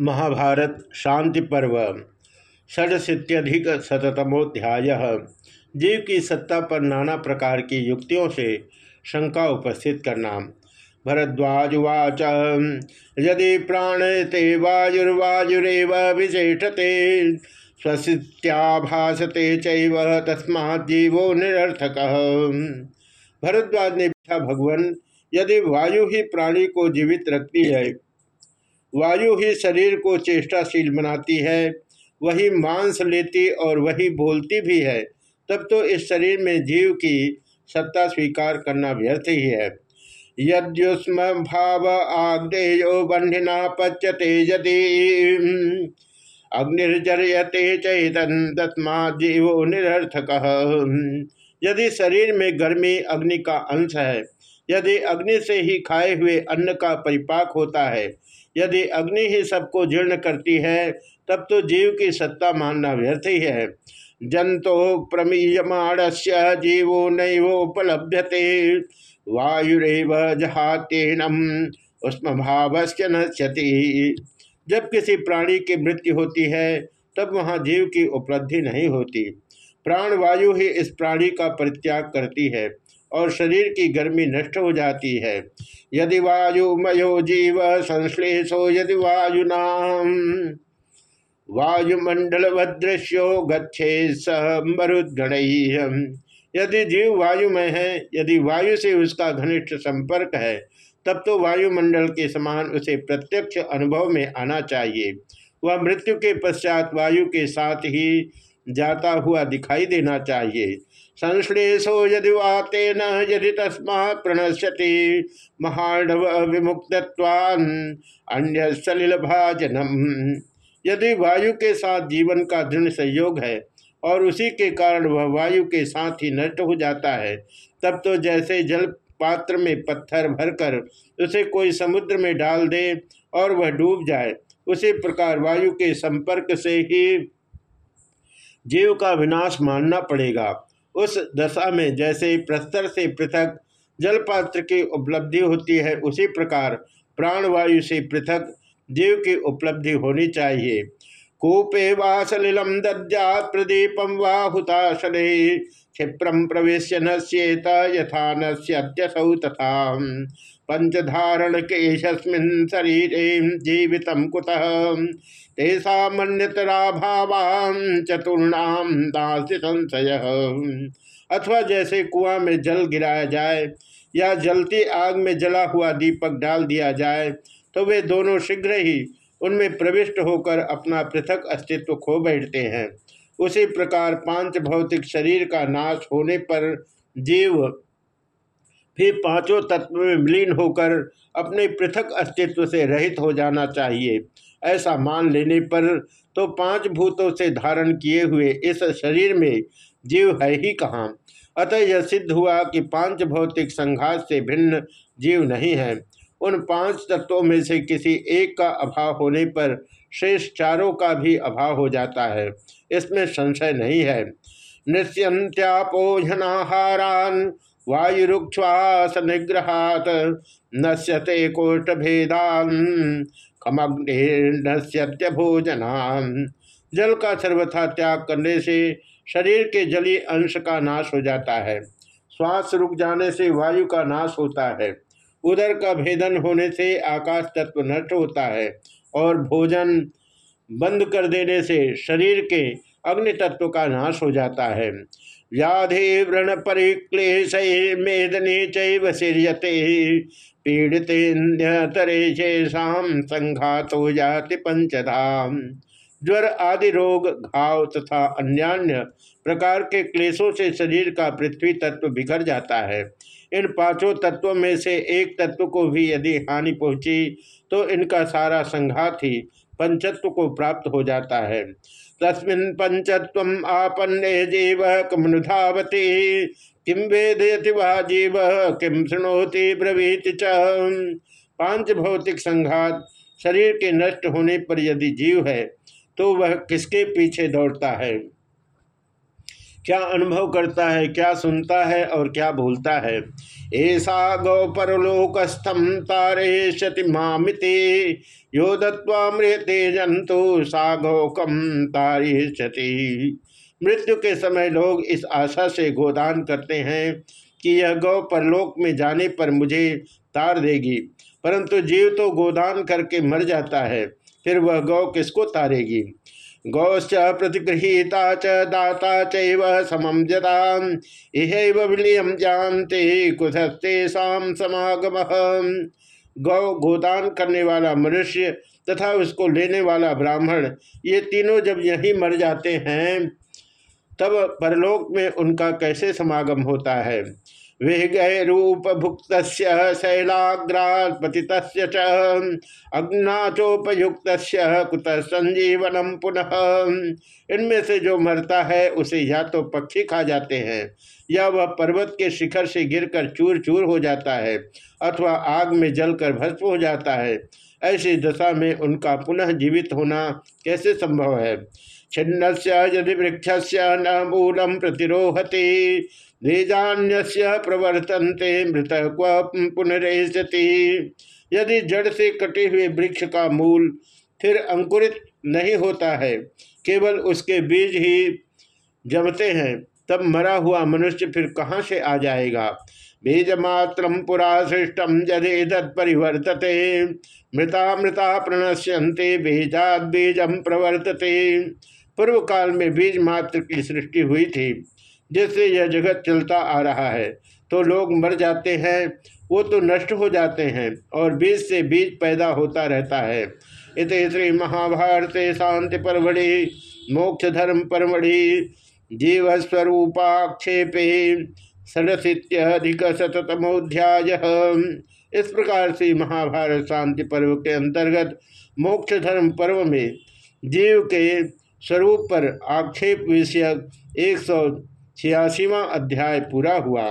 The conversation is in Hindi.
महाभारत शांति पर्व, षडशीत्यधिक शतमोध्याय जीव की सत्ता पर नाना प्रकार की युक्तियों से शंका उपस्थित करना। भरद्वाजुवाच, यदि प्राणते वायुर्वायुरव विशेषते स्वसित्याभासते चैव तस्मा जीवो निरर्थक। भरद्वाज ने पूछा, भगवान, यदि वायु ही प्राणी को जीवित रखती है वायु ही शरीर को चेष्टाशील बनाती है, वही मांस लेती और वही बोलती भी है। तब तो इस शरीर में जीव की सत्ता स्वीकार करना व्यर्थ ही है। यद्युष्म भाव आग्नेयो बंधिना पच्यते यदि। अग्निर्जरयते चैतन तस्मा जीवो निरर्थक। यदि शरीर में गर्मी अग्नि का अंश है, यदि अग्नि से ही खाए हुए अन्न का परिपाक होता है यदि अग्नि ही सबको जीर्ण करती है, तब तो जीव की सत्ता मानना व्यर्थ ही है। जंतो प्रमीयमाण से जीवो नैवोपलभ्यते, वायुरेव जहातेनम उष्म भावस्य नश्यति जब किसी प्राणी की मृत्यु होती है, तब वहाँ जीव की उपलब्धि नहीं होती। प्राण वायु ही इस प्राणी का परित्याग करती है। और शरीर की गर्मी नष्ट हो जाती है। यदि वायुमयो जीव संश्लेषो, यदि वायुना वायुमंडल दृश्यो गच्छे समरुद्गण यदि जीव वायु में है, यदि वायु से उसका घनिष्ठ संपर्क है, तब तो वायुमंडल के समान उसे प्रत्यक्ष अनुभव में आना चाहिए। वह मृत्यु के पश्चात वायु के साथ ही जाता हुआ दिखाई देना चाहिए। संश्लेषो यदि वातेन यदि तस्मा प्रणश्यति। महाणव विमुक्तवान अन्य सलिल भाजनम यदि वायु के साथ जीवन का दृढ़ संयोग है और उसी के कारण वह वायु के साथ ही नष्ट हो जाता है, तब तो जैसे जल पात्र में पत्थर भरकर उसे कोई समुद्र में डाल दे और वह डूब जाए, उसी प्रकार वायु के संपर्क से ही जीव का विनाश मानना पड़ेगा। उस दशा में जैसे प्रस्तर से पृथक जलपात्र की उपलब्धि होती है, उसी प्रकार प्राणवायु से पृथक जीव की उपलब्धि होनी चाहिए। कूपे वा सलिलम दद्यात् प्रदीपम वा हुताशले क्षिप्रम प्रवेश नश्येत यथा नश्यत्यसौ तथा। पंचधारण के शरीर जीवित कुतः? तेषामन्यतरा भावान चतुर्णाम दास संशय। अथवा जैसे कुआँ में जल गिराया जाए या जलती आग में जला हुआ दीपक डाल दिया जाए तो वे दोनों शीघ्र ही उनमें प्रविष्ट होकर अपना पृथक अस्तित्व खो बैठते हैं। उसी प्रकार पाँच भौतिक शरीर का नाश होने पर जीव भी पाँचों तत्व में विलीन होकर अपने पृथक अस्तित्व से रहित हो जाना चाहिए। ऐसा मान लेने पर तो पाँच भूतों से धारण किए हुए इस शरीर में जीव है ही कहाँ? अतः यह सिद्ध हुआ कि पाँच भौतिक संघात से भिन्न जीव नहीं है। उन पाँच तत्वों में से किसी एक का अभाव होने पर शेष चारों का भी अभाव हो जाता है। इसमें संशय नहीं है। नृत्यंत्यापोजनाहारान वायुरुक्वास निग्रहात नश्यते कोष्ठ भेदान कमग्निर्नश्यत्य भोजनान। जल का सर्वथा त्याग करने से शरीर के जली अंश का नाश हो जाता है। श्वास रुक जाने से वायु का नाश होता है। उदर का भेदन होने से आकाश तत्व नष्ट होता है। और भोजन बंद कर देने से शरीर के अग्नि तत्व का नाश हो जाता है। व्याधि व्रण परिक्लेश मेदने चीर्यते पीड़ितेन्द्यतरे शेषाम संघात हो जाति पंचधाम। ज्वर आदि रोग, घाव तथा अन्यान्य प्रकार के क्लेशों से शरीर का पृथ्वी तत्व बिखर जाता है। इन पाँचों तत्वों में से एक तत्व को भी यदि हानि पहुँची तो इनका सारा संघात ही पंचत्व को प्राप्त हो जाता है। तस्मिन पंचत्व आपन्ने जीव कमनुधावती किम वेदयति वह जीव? किम सुनोति ब्रवीत च? पाँच भौतिक संघात शरीर के नष्ट होने पर यदि जीव है तो वह किसके पीछे दौड़ता है? क्या अनुभव करता है, क्या सुनता है और क्या भूलता है? ऐसा गौ परलोकस्थम तारे शति मामिते, यो दत्वामृते जंतु सा गौकम तारिष्यति मृत्यु के समय लोग इस आशा से गोदान करते हैं कि यह गौ परलोक में जाने पर मुझे तार देगी, परंतु जीव तो गोदान करके मर जाता है। फिर वह गौ किसको तारेगी? गौश्च प्रतिगृहीता च, दाता चैव समम जदा इहैव जानते कुशस्ते शाम समागम। गौ गोदान करने वाला मनुष्य तथा उसको लेने वाला ब्राह्मण, ये तीनों जब यही मर जाते हैं, तब परलोक में उनका कैसे समागम होता है? गए रूप भुक्त शैलाग्रात पतित अग्नाचोपयुक्त कुत संजीवनम पुनः। इनमें से जो मरता है, उसे या तो पक्षी खा जाते हैं, या वह पर्वत के शिखर से गिरकर चूर चूर हो जाता है, अथवा आग में जलकर भस्म हो जाता है। ऐसी दशा में उनका पुनः जीवित होना कैसे संभव है? छिन्न से यदि वृक्ष से न मूलम प्रतिरोहती बीजान्य प्रवर्तनते मृत क्व पुनरेशति। यदि जड़ से कटे हुए वृक्ष का मूल फिर अंकुरित नहीं होता है, केवल उसके बीज ही जमते हैं, तब मरा हुआ मनुष्य फिर कहाँ से आ जाएगा? बीज मात्र पुरा सृष्टम यदि तत्परिवर्तते मृता मृता प्रणश्यंते बीजात बीजम प्रवर्तते। पूर्व काल में बीज मात्र की सृष्टि हुई थी, जिससे यह जगत चलता आ रहा है। तो लोग मर जाते हैं, वो तो नष्ट हो जाते हैं और बीज से बीज पैदा होता रहता है। इत श्री महाभारत शांति परमढ़ि, मोक्ष धर्म परमढ़ि, जीवस्वरूपाक्षेपे षडशीत्यधिक शतमोध्याय इस प्रकार से महाभारत शांति पर्व के अंतर्गत मोक्ष धर्म पर्व में जीव के स्वरूप पर आक्षेप विषयक एक सौ छियासीवा अध्याय पूरा हुआ।